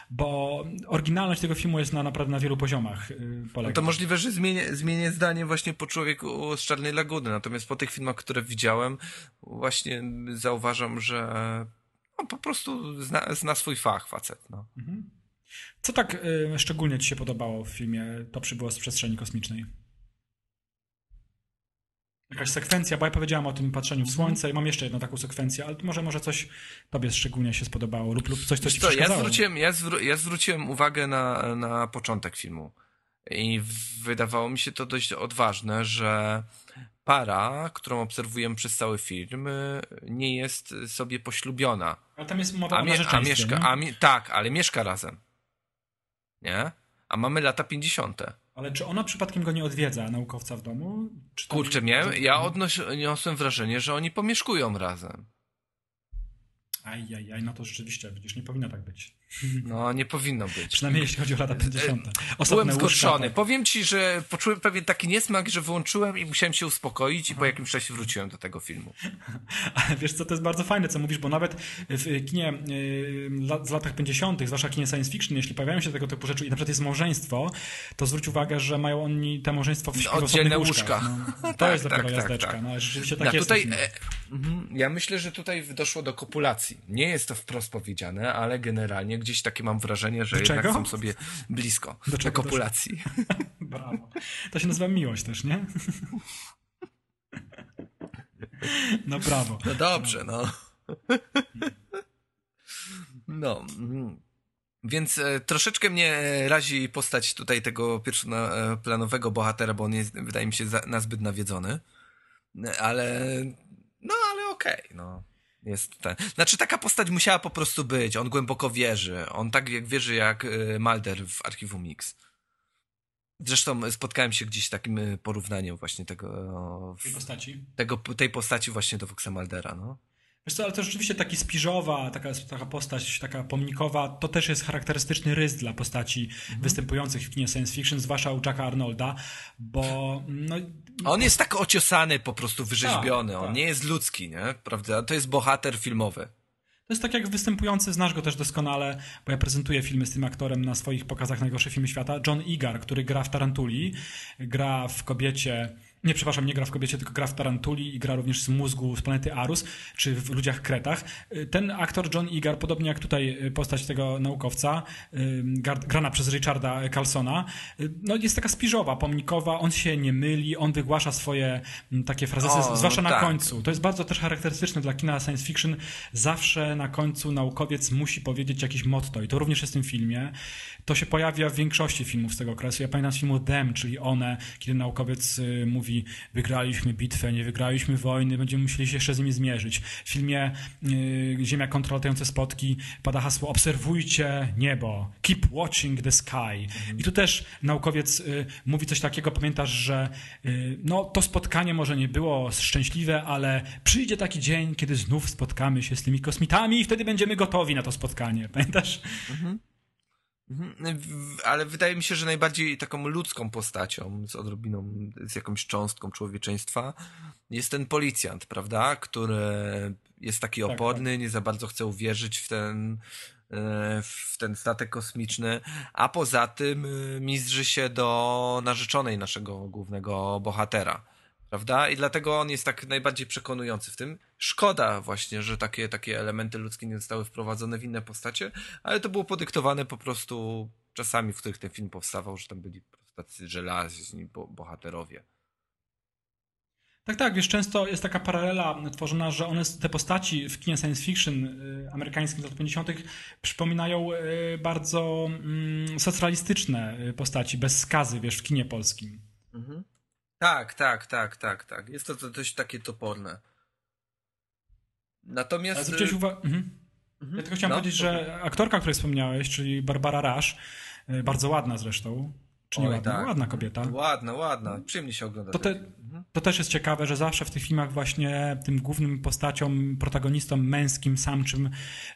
bo oryginalność tego filmu jest na naprawdę na wielu poziomach y, No polega. to możliwe, że zmienię, zmienię zdanie właśnie po człowieku z Czarnej Laguny. Natomiast po tych filmach, które widziałem, właśnie zauważam, że no, po prostu zna, zna swój fach facet. No. Co tak y, szczególnie ci się podobało w filmie To przybyło z przestrzeni kosmicznej? Jakaś sekwencja, bo ja powiedziałam o tym patrzeniu w słońce i mam jeszcze jedną taką sekwencję, ale może, może coś tobie szczególnie się spodobało lub, lub coś, co ci Co, ja, zwróciłem, ja, zwró- ja zwróciłem uwagę na, na początek filmu. I wydawało mi się to dość odważne, że para, którą obserwujemy przez cały film, y, nie jest sobie poślubiona. Ale tam jest mowa A, o mie- a mieszka, a mi- tak, ale mieszka razem. Nie? A mamy lata 50. Ale czy ona przypadkiem go nie odwiedza, naukowca w domu? Czy Kurczę, miałem, ja odniosłem wrażenie, że oni pomieszkują razem. Aj, aj, aj, no to rzeczywiście, widzisz, nie powinno tak być. No, nie powinno być. Przynajmniej jeśli chodzi o lata 50. Byłem Osobne łóżka, zgorszony. tak. Powiem ci, że poczułem pewien taki niesmak, że wyłączyłem i musiałem się uspokoić i po jakimś czasie wróciłem do tego filmu. Ale wiesz co, to jest bardzo fajne, co mówisz, bo nawet w kinie lat- z latach 50., zwłaszcza kinie science fiction, jeśli pojawiają się tego typu rzeczy i na przykład jest małżeństwo, to zwróć uwagę, że mają oni te małżeństwo w, w Oddzielne łóżka. No, to Tak, jest dopiero tak, tak, jazdeczka. tak. No, rzeczywiście tak jest. w tutaj, e, mhm, ja myślę, że tutaj doszło do kopulacji. Nie jest to wprost powiedziane, ale generalnie gdzieś takie mam wrażenie, że jednak są sobie blisko Do do, czego kopulacji. Brawo. To się nazywa miłość też, nie? No brawo. No dobrze, no. No. mm. Więc e, troszeczkę mnie razi postać tutaj tego pierwszoplanowego bohatera, bo on jest, wydaje mi się, za, nazbyt nawiedzony. E, Ale, no ale okej, no. Jest ten. Znaczy taka postać musiała po prostu być. On głęboko wierzy. On tak jak wierzy jak e, Mulder w Archiwum Mix. Zresztą spotkałem się gdzieś z takim e, porównaniem właśnie tego, Tej postaci. tego tej postaci właśnie do Voxa Muldera, no. Wiesz co, ale to rzeczywiście taki spiżowa, taka, taka postać, taka pomnikowa, to też jest charakterystyczny rys dla postaci Mhm. występujących w kinie science fiction, zwłaszcza u Jacka Arnolda, bo no, On jest tak ociosany, po prostu wyrzeźbiony. Tak, On tak. nie jest ludzki, nie? Prawda? To jest bohater filmowy. To jest tak jak występujący, znasz go też doskonale, bo ja prezentuję filmy z tym aktorem na swoich pokazach najgorsze filmy świata, John Igar, który gra w Tarantuli, gra w Kobiecie, nie przepraszam, nie gra w Kobiecie, tylko gra w Tarantuli i gra również z mózgu z planety Arus, czy w Ludziach Kretach. Ten aktor John Igar, podobnie jak tutaj postać tego naukowca, gar- grana przez Richarda Carlsona, y, no jest taka spiżowa, pomnikowa, on się nie myli, on wygłasza swoje takie frazesy, O, zwłaszcza na tak. końcu. To jest bardzo też charakterystyczne dla kina science fiction. Zawsze na końcu naukowiec musi powiedzieć jakieś motto i to również jest w tym filmie. To się pojawia w większości filmów z tego okresu. Ja pamiętam z filmu Them, czyli One, kiedy naukowiec y, mówi wygraliśmy bitwę, nie wygraliśmy wojny, będziemy musieli się jeszcze z nimi zmierzyć. W filmie y, Ziemia kontra latające spotki pada hasło obserwujcie niebo, keep watching the sky. I tu też naukowiec y, mówi coś takiego, pamiętasz, że y, no to spotkanie może nie było szczęśliwe, ale przyjdzie taki dzień, kiedy znów spotkamy się z tymi kosmitami i wtedy będziemy gotowi na to spotkanie. Pamiętasz? Mhm. W- Ale wydaje mi się, że najbardziej taką ludzką postacią, z odrobiną, z jakąś cząstką człowieczeństwa, jest ten policjant, prawda? Który jest taki Tak, oporny, nie za bardzo chce uwierzyć w ten, e, w ten statek kosmiczny, a poza tym e, mizdrzy się do narzeczonej naszego głównego bohatera. Prawda? I dlatego on jest tak najbardziej przekonujący w tym. Szkoda właśnie, że takie, takie elementy ludzkie nie zostały wprowadzone w inne postacie, ale to było podyktowane po prostu czasami, w których ten film powstawał, że tam byli tacy żelazni bo, bohaterowie. Tak, tak, wiesz, często jest taka paralela tworzona, że one, te postaci w kinie science fiction y, amerykańskim z lat 50. przypominają y, bardzo mm, socrealistyczne y, postaci, bez skazy, wiesz, w kinie polskim. Tak, tak, tak, tak, tak. Jest to, to dość takie toporne. Natomiast... Ale zwróciłeś uwagę... Mhm. Ja tylko chciałem No, powiedzieć, że aktorka, o której wspomniałeś, czyli Barbara Rush, y, bardzo ładna zresztą, czy nie Oj, ładna? tak. Ładna kobieta. Ładna, ładna. Przyjemnie się ogląda. To, te, to też jest ciekawe, że zawsze w tych filmach właśnie tym głównym postaciom, protagonistom męskim, samczym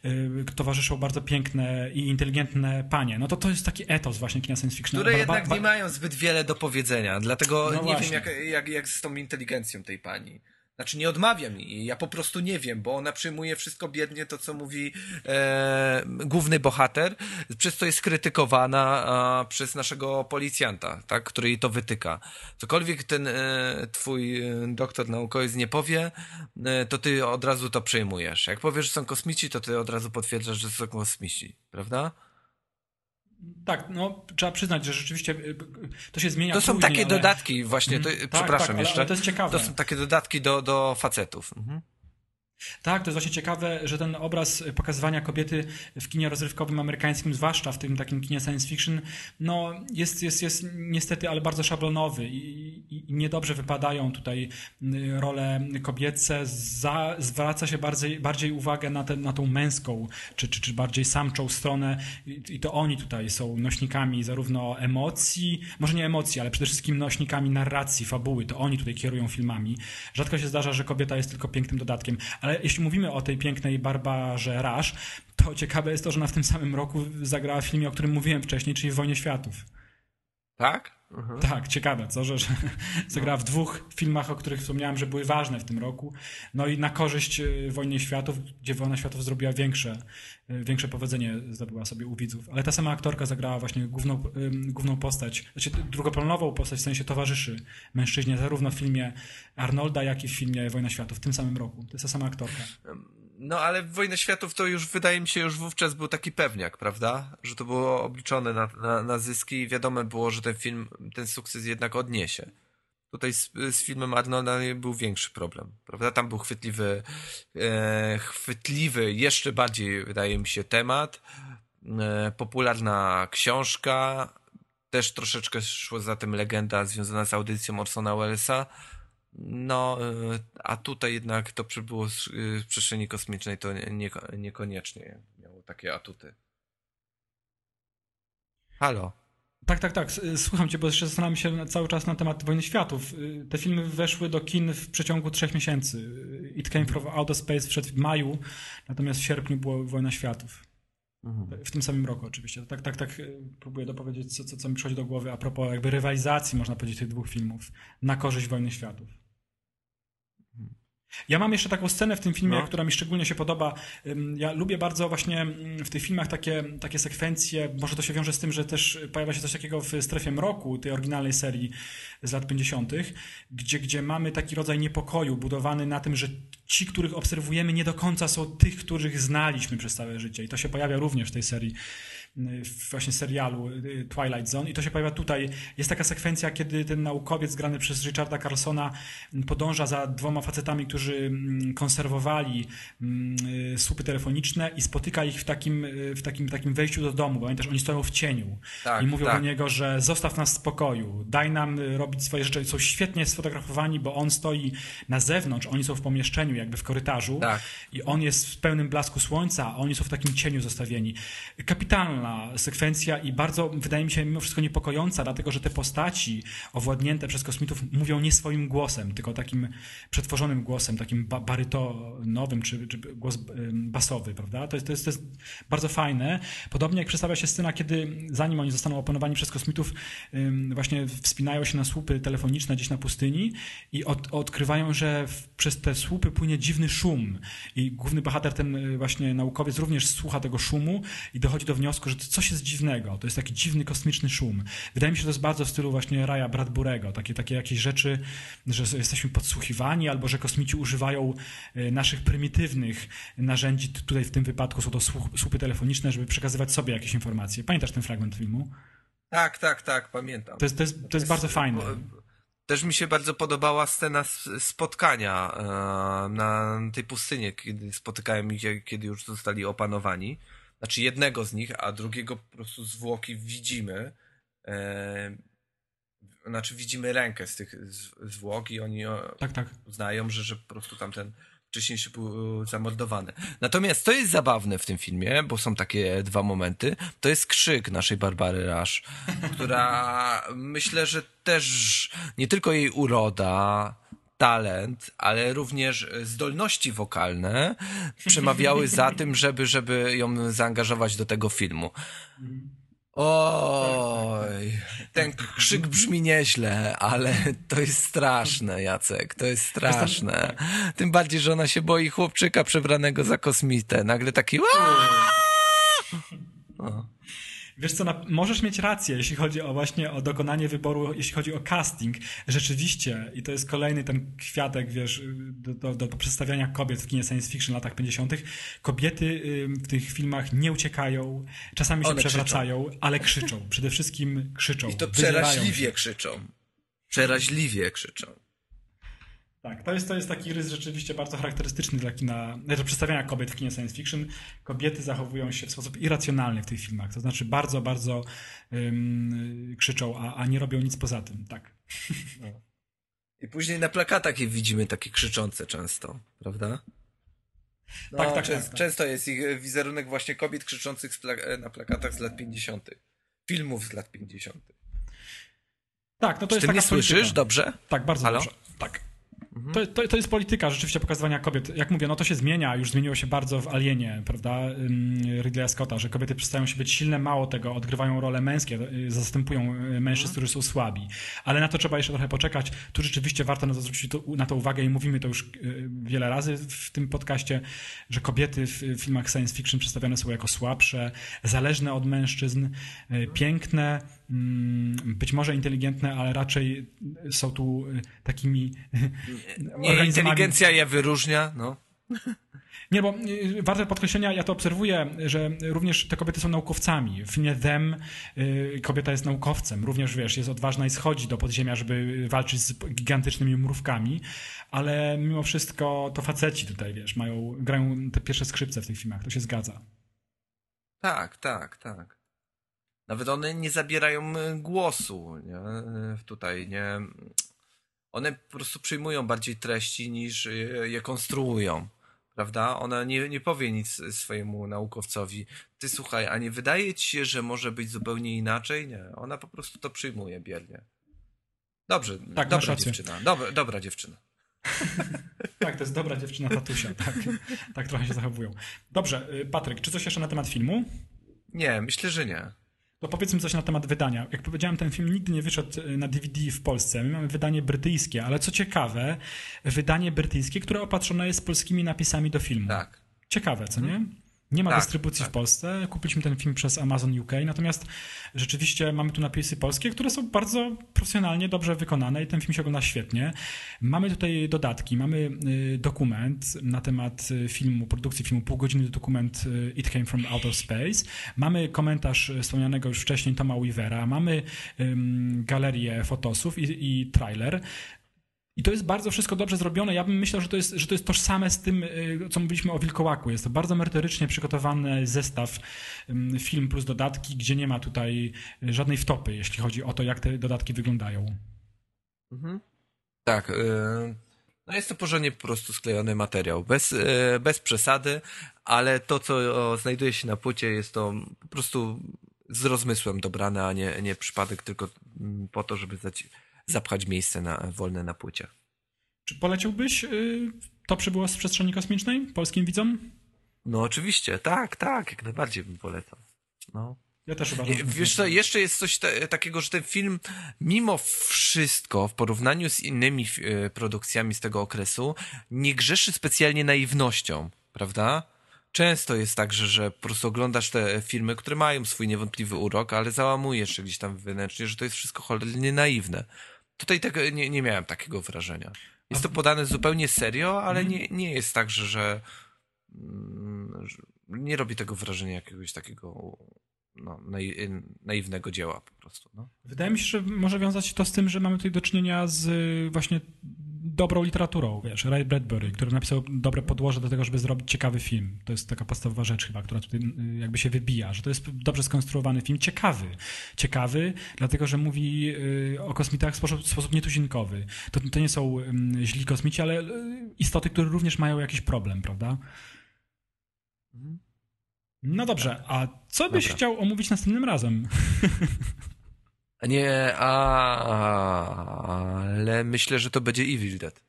y, towarzyszą bardzo piękne i inteligentne panie. No to to jest taki etos właśnie kina science fiction. Które Ba- jednak ba- nie mają zbyt wiele do powiedzenia, dlatego No nie właśnie. wiem jak, jak, jak z tą inteligencją tej pani. Znaczy nie odmawiam jej, ja po prostu nie wiem, bo ona przyjmuje wszystko biednie to, co mówi e, główny bohater, przez co jest krytykowana a, przez naszego policjanta, tak, który jej to wytyka. Cokolwiek ten e, twój e, doktor naukowiec nie powie, e, to ty od razu to przejmujesz. Jak powiesz, że są kosmici, to ty od razu potwierdzasz, że są kosmici, prawda? Tak, no trzeba przyznać, że rzeczywiście y, to się zmienia To są później, takie ale... dodatki właśnie, to. Tak, przepraszam tak, ale- jeszcze. to jest ciekawe. To są takie dodatki do, do facetów. Mhm. Tak, to jest właśnie ciekawe, że ten obraz pokazywania kobiety w kinie rozrywkowym amerykańskim, zwłaszcza w tym takim kinie science fiction, no jest, jest, jest niestety, ale bardzo szablonowy i, i, i niedobrze wypadają tutaj y, role kobiece. Za, zwraca się bardziej, bardziej uwagę na, tę na tą męską, czy, czy, czy bardziej samczą stronę I, i to oni tutaj są nośnikami zarówno emocji, może nie emocji, ale przede wszystkim nośnikami narracji, fabuły. To oni tutaj kierują filmami. Rzadko się zdarza, że kobieta jest tylko pięknym dodatkiem. Ale jeśli mówimy o tej pięknej Barbarze Rush, to ciekawe jest to, że ona w tym samym roku zagrała w filmie, o którym mówiłem wcześniej, czyli w Wojnie Światów. Tak? Mhm. Tak, ciekawe, co, że, że zagrała w dwóch filmach, o których wspomniałem, że były ważne w tym roku. No i na korzyść y, Wojny Światów, gdzie Wojna Światów zrobiła większe, y, większe powodzenie, zdobyła sobie u widzów. Ale ta sama aktorka zagrała właśnie główną, główną postać, znaczy drugoplanową postać, w sensie towarzyszy mężczyźnie, zarówno w filmie Arnolda, jak i w filmie Wojna Światów w tym samym roku. To jest ta sama aktorka. No ale Wojna Światów to już wydaje mi się już wówczas był taki pewniak, prawda? Że to było obliczone na, na, na zyski i wiadomo było, że ten film ten sukces jednak odniesie. Tutaj z, z filmem Arnolda był większy problem, prawda? Tam był chwytliwy, e, chwytliwy, jeszcze bardziej wydaje mi się temat, e, popularna książka, też troszeczkę szło za tym legenda związana z audycją Orsona Wellesa. No, y, a tutaj jednak to przybyło z y, przestrzeni kosmicznej, to nie, nie, niekoniecznie miało takie atuty. Halo. Tak, tak, tak. S- Słucham cię, bo jeszcze zastanawiam się cały czas na temat Wojny Światów. Y, Te filmy weszły do kin w przeciągu trzech miesięcy. Y, It Came From Outer Space wszedł w maju, natomiast w sierpniu była Wojna Światów. W tym samym roku oczywiście. Tak, tak, tak y, próbuję dopowiedzieć, co, co, co mi przychodzi do głowy a propos jakby rywalizacji, można powiedzieć, tych dwóch filmów na korzyść Wojny Światów. Ja mam jeszcze taką scenę w tym filmie, No. która mi szczególnie się podoba. Ja lubię bardzo właśnie w tych filmach takie, takie sekwencje, może to się wiąże z tym, że też pojawia się coś takiego w Strefie Mroku, tej oryginalnej serii z lat 50., gdzie, gdzie mamy taki rodzaj niepokoju budowany na tym, że ci, których obserwujemy, nie do końca są tych, których znaliśmy przez całe życie. I to się pojawia również w tej serii, właśnie serialu y, Twilight Zone. I to się pojawia tutaj. Jest taka sekwencja, kiedy ten naukowiec grany przez Richarda Carlsona podąża za dwoma facetami, którzy mm, konserwowali mm, y, słupy telefoniczne i spotyka ich w takim, y, w takim, takim wejściu do domu. Pamiętasz, oni stoją w cieniu Tak, i mówią tak. do niego, że zostaw nas w spokoju, daj nam y, robić swoje rzeczy. Są świetnie sfotografowani, bo on stoi na zewnątrz, oni są w pomieszczeniu, jakby w korytarzu Tak. i on jest w pełnym blasku słońca, a oni są w takim cieniu zostawieni. Kapitalna sekwencja i bardzo, wydaje mi się, mimo wszystko niepokojąca, dlatego że te postaci owładnięte przez kosmitów mówią nie swoim głosem, tylko takim przetworzonym głosem, takim ba barytonowym, czy, czy głos basowy, prawda? To jest, to, jest, to jest bardzo fajne. Podobnie jak przedstawia się scena, kiedy zanim oni zostaną opanowani przez kosmitów, właśnie wspinają się na słupy telefoniczne gdzieś na pustyni i od, odkrywają, że przez te słupy płynie dziwny szum i główny bohater, ten y, właśnie naukowiec również słucha tego szumu i dochodzi do wniosku, że to coś jest dziwnego, to jest taki dziwny kosmiczny szum. Wydaje mi się, że to jest bardzo w stylu właśnie Raya Bradburego, takie, takie jakieś rzeczy, że jesteśmy podsłuchiwani albo że kosmici używają y, naszych prymitywnych narzędzi, tutaj w tym wypadku są to słupy telefoniczne, żeby przekazywać sobie jakieś informacje. Pamiętasz ten fragment filmu? Tak, tak, tak, pamiętam. To jest, to jest, to jest bardzo fajne. Bo- Też mi się bardzo podobała scena spotkania e, na tej pustyni, kiedy spotykają ich, kiedy już zostali opanowani. Znaczy jednego z nich, a drugiego po prostu zwłoki widzimy. E, znaczy widzimy rękę z tych zwłok i oni Tak, tak. uznają, że, że po prostu tamten wcześniejszy był zamordowany. Natomiast to jest zabawne w tym filmie, bo są takie dwa momenty. To jest krzyk naszej Barbary Rush, która myślę, że też nie tylko jej uroda, talent, ale również zdolności wokalne przemawiały za tym, żeby, żeby ją zaangażować do tego filmu. Oj, ten krzyk brzmi nieźle, ale to jest straszne, Jacek, to jest straszne. Tym bardziej, że ona się boi chłopczyka przebranego za kosmitę. Nagle taki... Wiesz co, na, możesz mieć rację, jeśli chodzi o właśnie o dokonanie wyboru, jeśli chodzi o casting. Rzeczywiście, i to jest kolejny ten kwiatek, wiesz, do, do, do przedstawiania kobiet w kinie science fiction w latach 50. Kobiety w tych filmach nie uciekają, czasami się One przewracają, ale krzyczą. Przede wszystkim krzyczą. I to przeraźliwie krzyczą. Przeraźliwie krzyczą. Tak, to jest, to jest taki rys rzeczywiście bardzo charakterystyczny dla kina, znaczy przedstawiania kobiet w kinie science fiction. Kobiety zachowują się w sposób irracjonalny w tych filmach, to znaczy bardzo, bardzo ym, krzyczą, a, a nie robią nic poza tym, tak. I później na plakatach je widzimy takie krzyczące często, prawda? No, Tak, tak, częs- tak, tak. Często jest ich wizerunek właśnie kobiet krzyczących pla- na plakatach z lat 50. Filmów z lat 50. Tak, no to Czy jest ty taka mnie słyszysz polityka. dobrze? Tak, bardzo Halo? Dobrze. Tak. To, to, to jest polityka rzeczywiście pokazywania kobiet. Jak mówię, no to się zmienia, już zmieniło się bardzo w Alienie, prawda, Ridleya Scotta, że kobiety przestają się być silne, mało tego, odgrywają role męskie, y, zastępują y, mężczyzn, którzy są słabi. Ale na to trzeba jeszcze trochę poczekać. Tu rzeczywiście warto na to zwrócić na to uwagę i mówimy to już y, wiele razy w tym podcaście, że kobiety w filmach science fiction przedstawiane są jako słabsze, zależne od mężczyzn, y, piękne, być może inteligentne, ale raczej są tu takimi organizmami- inteligencja je wyróżnia, no. Nie, bo y, warte podkreślenia, ja to obserwuję, że również te kobiety są naukowcami. W filmie Them y, kobieta jest naukowcem, również wiesz, jest odważna i schodzi do podziemia, żeby walczyć z gigantycznymi mrówkami, ale mimo wszystko to faceci tutaj, wiesz, mają, grają te pierwsze skrzypce w tych filmach, to się zgadza. Tak, tak, tak. Nawet one nie zabierają y, głosu, nie? Tutaj, nie? One po prostu przyjmują bardziej treści niż y, je konstruują, prawda? Ona nie, nie powie nic swojemu naukowcowi. Ty słuchaj, a nie wydaje ci się, że może być zupełnie inaczej? Nie, ona po prostu to przyjmuje biernie. Dobrze, masz dobra dziewczyna, dobra, dobra dziewczyna. Tak, to jest dobra dziewczyna tatusia, tak, tak trochę się zachowują. Dobrze, y, Patryk, czy coś jeszcze na temat filmu? Nie, myślę, że nie. To powiedzmy coś na temat wydania. Jak powiedziałem, ten film nigdy nie wyszedł y, na DVD w Polsce. My mamy wydanie brytyjskie, ale co ciekawe, wydanie brytyjskie, które opatrzone jest polskimi napisami do filmu. Tak. Ciekawe, co nie? Nie ma Tak, dystrybucji tak. w Polsce. Kupiliśmy ten film przez Amazon UK, natomiast rzeczywiście mamy tu napisy polskie, które są bardzo profesjonalnie, dobrze wykonane i ten film się ogląda świetnie. Mamy tutaj dodatki, mamy y, dokument na temat y, filmu, produkcji filmu, półgodzinny dokument y, It Came From Outer Space. Mamy komentarz wspomnianego już wcześniej Toma Weavera, mamy galerię fotosów i, i trailer. I to jest bardzo wszystko dobrze zrobione. Ja bym myślał, że to jest, że to jest tożsame z tym, y, co mówiliśmy o Wilkołaku. Jest to bardzo merytorycznie przygotowany zestaw film plus dodatki, gdzie nie ma tutaj y, żadnej wtopy, jeśli chodzi o to, jak te dodatki wyglądają. Mhm. Tak. y, No jest to porządnie po prostu sklejony materiał. Bez, y, bez przesady, ale to, co o, znajduje się na płycie, jest to po prostu z rozmysłem dobrane, a nie, nie przypadek tylko mm, po to, żeby zaci- zapchać miejsce na, wolne na płycie. Czy poleciłbyś y, to przybyło z przestrzeni kosmicznej polskim widzom? No oczywiście, tak, tak, jak najbardziej bym polecał. No. Ja też uważam. Wiesz co, jeszcze jest coś te, takiego, że ten film mimo wszystko w porównaniu z innymi e, produkcjami z tego okresu nie grzeszy specjalnie naiwnością, prawda? Często jest tak, że, że po prostu oglądasz te filmy, które mają swój niewątpliwy urok, ale załamujesz się gdzieś tam wewnętrznie, że to jest wszystko cholernie naiwne. Tutaj tego nie, nie miałem takiego wrażenia. Jest to podane zupełnie serio, ale nie, nie jest tak, że, że, mm, że nie robi tego wrażenia jakiegoś takiego no, nai- naiwnego dzieła po prostu. No. Wydaje mi się, że może wiązać się to z tym, że mamy tutaj do czynienia z właśnie dobrą literaturą, wiesz, Ray Bradbury, który napisał dobre podłoże do tego, żeby zrobić ciekawy film. To jest taka podstawowa rzecz chyba, która tutaj y, jakby się wybija, że to jest dobrze skonstruowany film, ciekawy. Ciekawy, dlatego, że mówi y, o kosmitach w sposób, w sposób nietuzinkowy. To, to nie są źli kosmici, ale y, istoty, które również mają jakiś problem, prawda? No dobrze, a co byś Dobra. chciał omówić następnym razem? Nie, a, ale myślę, że to będzie Evil Dead.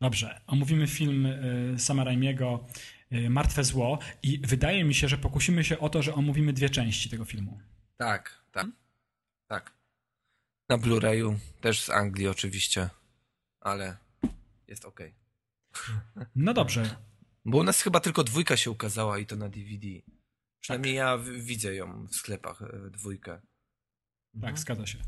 Dobrze, omówimy film y, Sama Raimiego y, Martwe Zło i wydaje mi się, że pokusimy się o to, że omówimy dwie części tego filmu. Tak, tak. Tak. Na Blu-rayu, też z Anglii oczywiście, ale jest ok. No dobrze, Bo u nas chyba tylko dwójka się ukazała i to na DVD. Przynajmniej ja w- widzę ją w sklepach, e, dwójkę. Tak, zgadza się.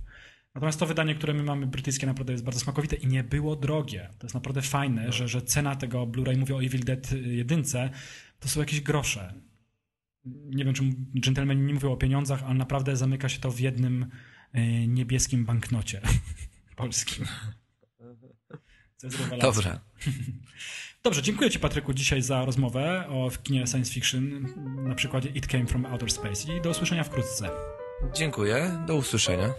Natomiast to wydanie, które my mamy brytyjskie naprawdę jest bardzo smakowite i nie było drogie. To jest naprawdę fajne, że, że cena tego Blu-ray, mówię o Evil Dead y, jedynce, to są jakieś grosze. Nie wiem, czy dżentelmeni nie mówią o pieniądzach, ale naprawdę zamyka się to w jednym y, niebieskim banknocie polskim. To jest rewelacja. Dobra. Dobrze, dziękuję Ci Patryku dzisiaj za rozmowę o kinie science fiction na przykładzie It Came From Outer Space i do usłyszenia wkrótce. Dziękuję, do usłyszenia.